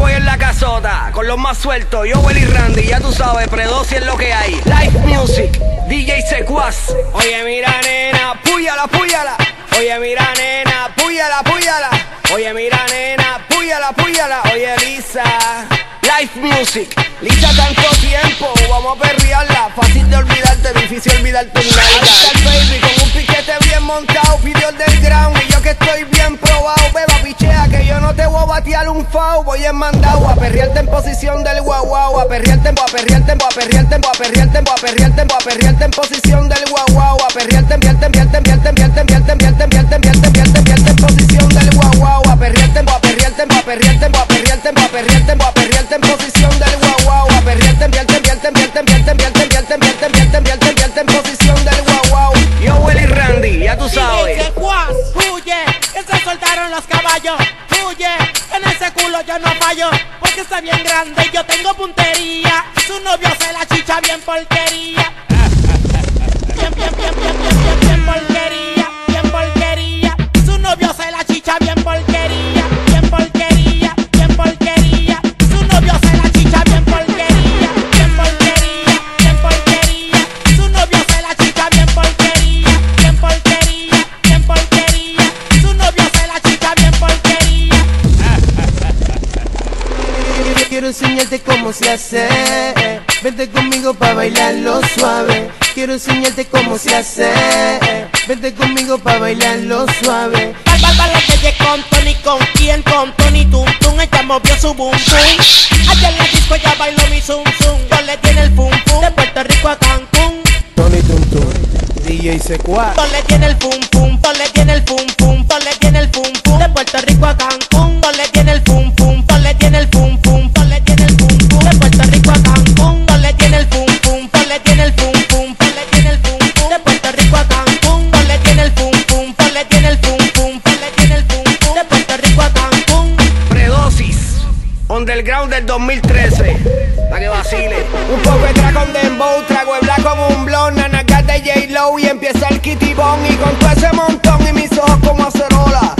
voy en la casota, con los más sueltos, yo, Willy Randy, ya tú sabes, predosi es lo que hay. Live music, DJ Secuaz. Oye, mira, nena, púyala, púyala. Oye, mira, nena, púyala, púyala. Oye, mira, nena, púyala, púyala. Oye, Lisa. Live Music, Lisa tanto tiempo, vamos a perrearla Fácil de olvidarte, difícil olvidarte un baby con un piquete bien montado Pidió del ground y yo que estoy bien probado batear un Voy en mandado a perrearte en posición del guau A perrearte, a perrearte, a perrearte, a perrearte, a perrearte, a perrearte en posición del guau A perrearte, enviarte, enviarte, enviarte, enviarte, enviarte, enviarte en posición del guau A perrearte, a perrearte, a perrearte, a perrearte, a perrearte, a perrearte en posición del guau A perrearte, enviarte en posición del guau Yo Willy Randy, ya tú sabes huye, que se soltaron los caballos. Huye, yo no fallo. Porque está bien grande y yo tengo puntería. Su novio se la chicha bien porquería. Quiero enseñarte cómo se hace. Vente conmigo pa' bailarlo suave. Quiero enseñarte cómo se hace. Vente conmigo pa' bailarlo suave. Bal, bal, bal, que llegué con Tony, ¿con quién? Con Tony Tum Tum, ella movió su boom boom Ayer en la disco ella bailó mi zum zum Yo le tiene el pum pum De Puerto Rico a Cancún Tony Tum Tum, DJ Secuá. Yo le tiene el pum pum Yo le tiene el pum pum Yo le tiene el pum pum De Puerto Rico a Cancún Underground del 2013, para que vacile. Un poco de track con dembow, trago de black como un blon, nanagas de J-Lo y empieza el kitty bong y con todo ese montón y mis ojos como acerola.